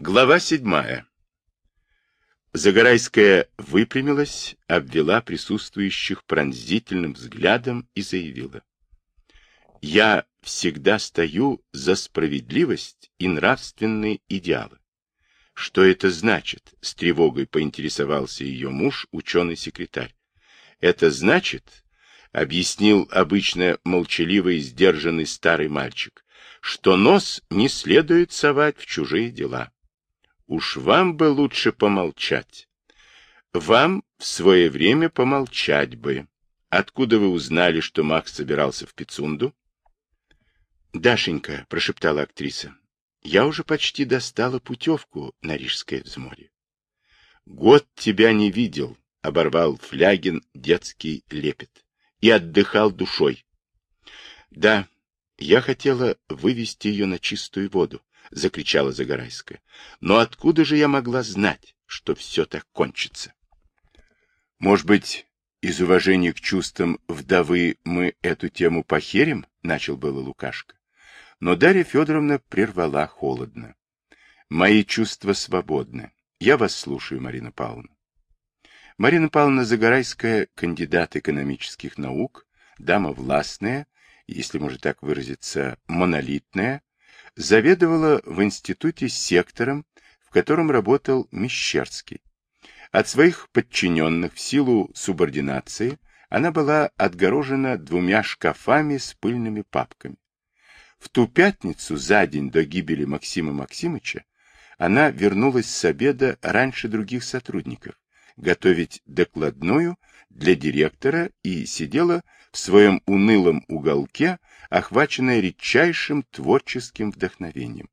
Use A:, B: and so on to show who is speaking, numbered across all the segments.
A: Глава седьмая. Загорайская выпрямилась, обвела присутствующих пронзительным взглядом и заявила. «Я всегда стою за справедливость и нравственные идеалы». «Что это значит?» — с тревогой поинтересовался ее муж, ученый-секретарь. «Это значит, — объяснил обычно молчаливый и сдержанный старый мальчик, — что нос не следует совать в чужие дела. Уж вам бы лучше помолчать. Вам в свое время помолчать бы. Откуда вы узнали, что Макс собирался в Пицунду? Дашенька, прошептала актриса, я уже почти достала путевку на Рижское взморье. Год тебя не видел, оборвал Флягин детский лепет, и отдыхал душой. Да, я хотела вывести ее на чистую воду, — закричала Загорайская. — Но откуда же я могла знать, что все так кончится? — Может быть, из уважения к чувствам вдовы мы эту тему похерим? — начал было Лукашка. Но Дарья Федоровна прервала холодно. — Мои чувства свободны. Я вас слушаю, Марина Павловна. Марина Павловна Загорайская, кандидат экономических наук, дама властная, если можно так выразиться, монолитная, заведовала в институте сектором, в котором работал Мещерский. От своих подчиненных в силу субординации она была отгорожена двумя шкафами с пыльными папками. В ту пятницу, за день до гибели Максима Максимыча, она вернулась с обеда раньше других сотрудников, готовить докладную для директора и сидела в своем унылом уголке, охваченная редчайшим творческим вдохновением.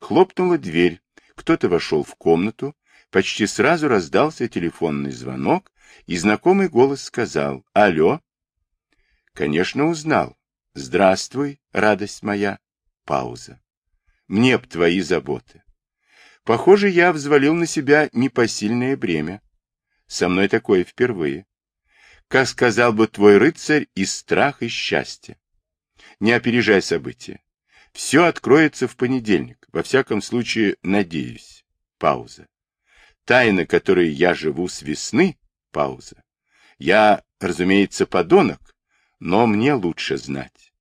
A: Хлопнула дверь, кто-то вошел в комнату, почти сразу раздался телефонный звонок, и знакомый голос сказал «Алло?» Конечно, узнал. «Здравствуй, радость моя». Пауза. «Мне б твои заботы». Похоже, я взвалил на себя непосильное бремя. Со мной такое впервые. Как сказал бы твой рыцарь, и страх, и счастье. Не опережай события. Все откроется в понедельник. Во всяком случае, надеюсь. Пауза. Тайна, которой я живу с весны. Пауза. Я, разумеется, подонок, но мне лучше знать.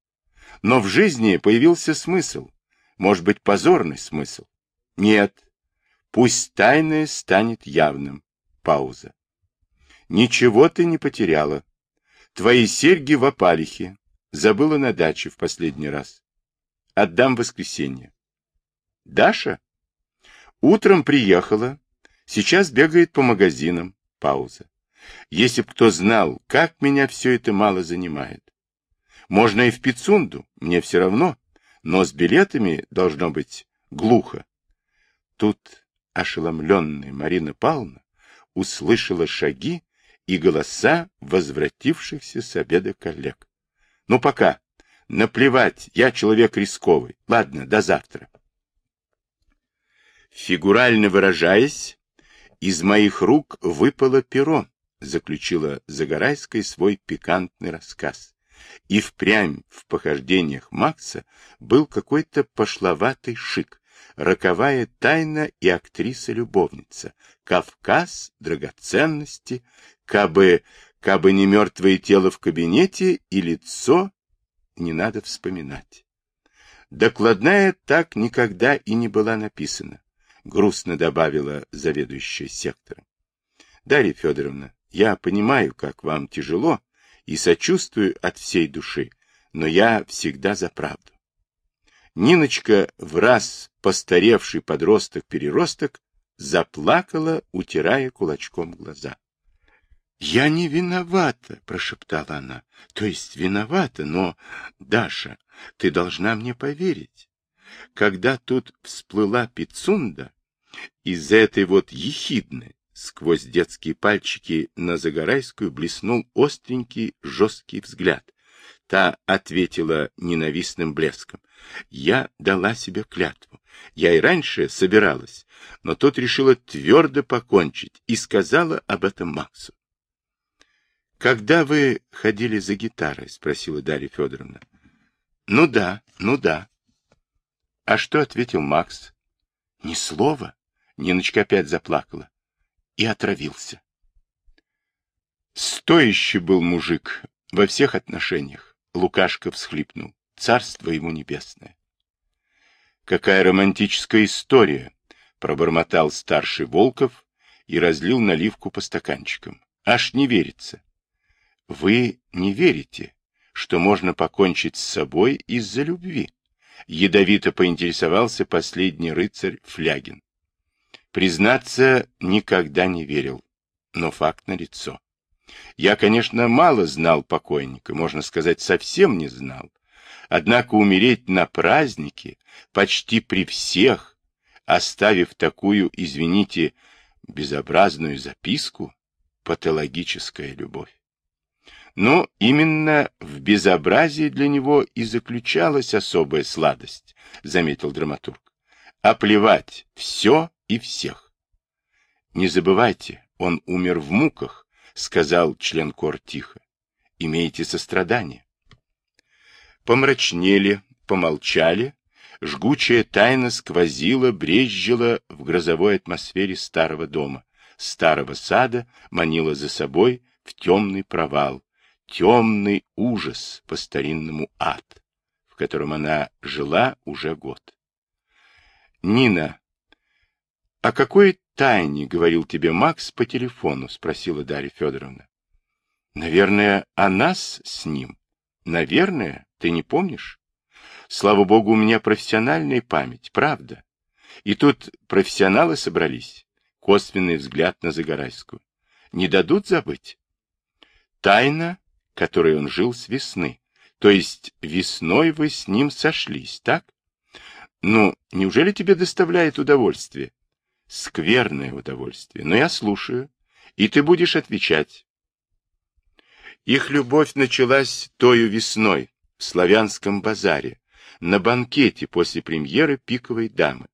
A: Но в жизни появился смысл. Может быть, позорный смысл. Нет. Пусть тайное станет явным. Пауза. Ничего ты не потеряла. Твои серьги в опалихе. Забыла на даче в последний раз. Отдам в воскресенье. Даша? Утром приехала. Сейчас бегает по магазинам. Пауза. Если б кто знал, как меня все это мало занимает. Можно и в Пицунду, мне все равно, но с билетами должно быть глухо. Тут ошеломленная Марина Павловна услышала шаги и голоса возвратившихся с обеда коллег. Ну, пока. Наплевать, я человек рисковый. Ладно, до завтра. Фигурально выражаясь, из моих рук выпало перо, заключила Загорайская свой пикантный рассказ. И впрямь в похождениях Макса был какой-то пошловатый шик, роковая тайна и актриса-любовница, Кавказ, драгоценности, Кабы, кабы не мертвое тело в кабинете и лицо, не надо вспоминать. Докладная так никогда и не была написана, грустно добавила заведующая сектором. Дарья Федоровна, я понимаю, как вам тяжело, и сочувствую от всей души, но я всегда за правду. Ниночка, в раз постаревший подросток-переросток, заплакала, утирая кулачком глаза. «Я не виновата», — прошептала она. «То есть виновата, но, Даша, ты должна мне поверить. Когда тут всплыла Пицунда, из этой вот ехидны, сквозь детские пальчики на Загорайскую блеснул остренький жесткий взгляд. Та ответила ненавистным блеском. Я дала себе клятву. Я и раньше собиралась, но тут решила твердо покончить и сказала об этом Максу. Когда вы ходили за гитарой? спросила Дарья Федоровна. Ну да, ну да. А что ответил Макс? Ни слова. Ниночка опять заплакала. И отравился. Стоящий был мужик во всех отношениях. Лукашка всхлипнул. Царство ему небесное. Какая романтическая история, пробормотал старший Волков и разлил наливку по стаканчикам. Аж не верится. Вы не верите, что можно покончить с собой из-за любви? Ядовито поинтересовался последний рыцарь Флягин. Признаться, никогда не верил, но факт налицо. Я, конечно, мало знал покойника, можно сказать, совсем не знал. Однако умереть на празднике, почти при всех, оставив такую, извините, безобразную записку, патологическая любовь. Но именно в безобразии для него и заключалась особая сладость, заметил драматург. А плевать все и всех. Не забывайте, он умер в муках, сказал член кор тихо. Имейте сострадание. Помрачнели, помолчали, жгучая тайна сквозила, брезжила в грозовой атмосфере старого дома, старого сада, манила за собой в темный провал, темный ужас, по-старинному ад, в котором она жила уже год. «Нина, о какой тайне говорил тебе Макс по телефону?» — спросила Дарья Федоровна. «Наверное, о нас с ним. Наверное, ты не помнишь? Слава богу, у меня профессиональная память, правда. И тут профессионалы собрались. Косвенный взгляд на Загорайскую. Не дадут забыть? Тайна которой он жил с весны. То есть весной вы с ним сошлись, так? Ну, неужели тебе доставляет удовольствие? Скверное удовольствие. Но я слушаю, и ты будешь отвечать. Их любовь началась тою весной в славянском базаре, на банкете после премьеры «Пиковой дамы»,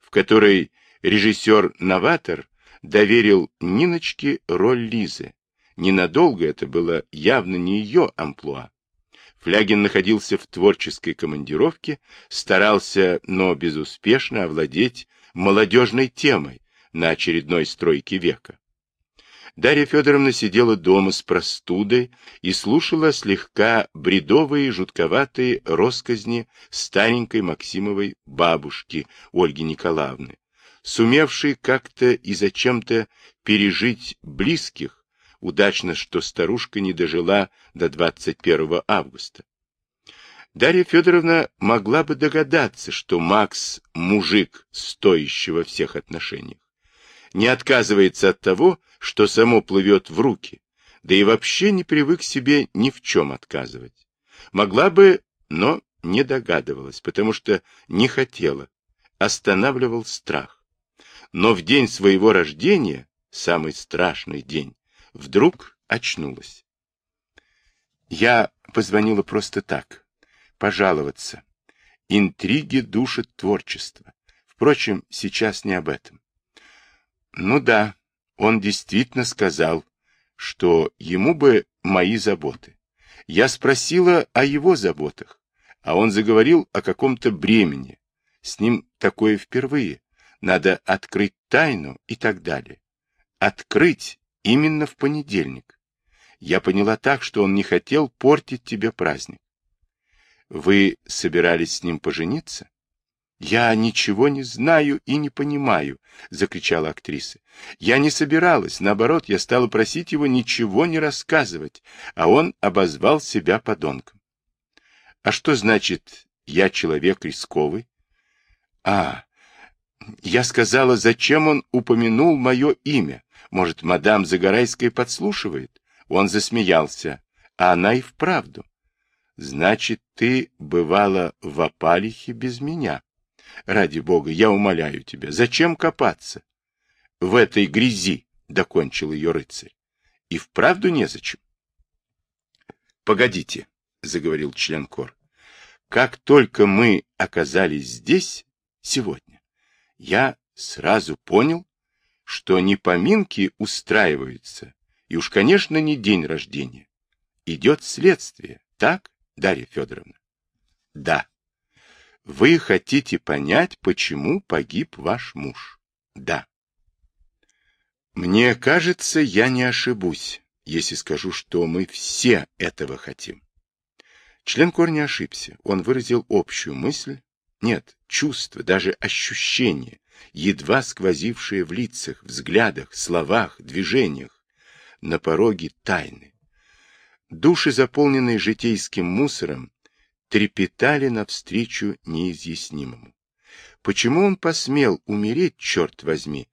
A: в которой режиссер-новатор доверил Ниночке роль Лизы, Ненадолго это было явно не ее амплуа. Флягин находился в творческой командировке, старался, но безуспешно овладеть молодежной темой на очередной стройке века. Дарья Федоровна сидела дома с простудой и слушала слегка бредовые жутковатые росказни старенькой Максимовой бабушки Ольги Николаевны, сумевшей как-то и зачем-то пережить близких, Удачно, что старушка не дожила до 21 августа. Дарья Федоровна могла бы догадаться, что Макс – мужик, стоящий во всех отношениях. Не отказывается от того, что само плывет в руки, да и вообще не привык себе ни в чем отказывать. Могла бы, но не догадывалась, потому что не хотела, останавливал страх. Но в день своего рождения, самый страшный день, вдруг очнулась. Я позвонила просто так, пожаловаться. Интриги душат творчество. Впрочем, сейчас не об этом. Ну да, он действительно сказал, что ему бы мои заботы. Я спросила о его заботах, а он заговорил о каком-то бремени. С ним такое впервые. Надо открыть тайну и так далее. Открыть Именно в понедельник. Я поняла так, что он не хотел портить тебе праздник. Вы собирались с ним пожениться? Я ничего не знаю и не понимаю, закричала актриса. Я не собиралась, наоборот, я стала просить его ничего не рассказывать, а он обозвал себя подонком. А что значит я человек рисковый? А, я сказала, зачем он упомянул мое имя. Может, мадам Загорайская подслушивает? Он засмеялся. А она и вправду. Значит, ты бывала в опалихе без меня. Ради бога, я умоляю тебя, зачем копаться? В этой грязи, — докончил ее рыцарь. И вправду незачем. Погодите, — заговорил член кор. Как только мы оказались здесь сегодня, я сразу понял, что не поминки устраиваются, и уж, конечно, не день рождения. Идет следствие, так, Дарья Федоровна? Да. Вы хотите понять, почему погиб ваш муж? Да. Мне кажется, я не ошибусь, если скажу, что мы все этого хотим. Член Кор не ошибся. Он выразил общую мысль, нет, чувство, даже ощущение, едва сквозившее в лицах, взглядах, словах, движениях, на пороге тайны. Души, заполненные житейским мусором, трепетали навстречу неизъяснимому. Почему он посмел умереть, черт возьми,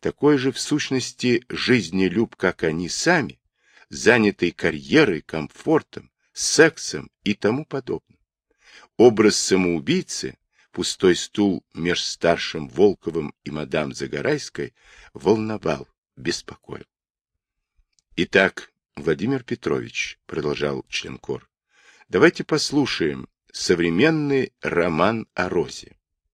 A: такой же в сущности жизнелюб, как они сами, занятый карьерой, комфортом, сексом и тому подобное? Образ самоубийцы, пустой стул меж старшим Волковым и мадам Загорайской, волновал, беспокоил. Итак, Владимир Петрович, продолжал членкор, давайте послушаем современный роман о Розе.